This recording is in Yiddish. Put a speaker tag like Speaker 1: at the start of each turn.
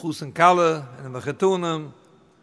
Speaker 1: Chusen Kalle, in der Machetonem,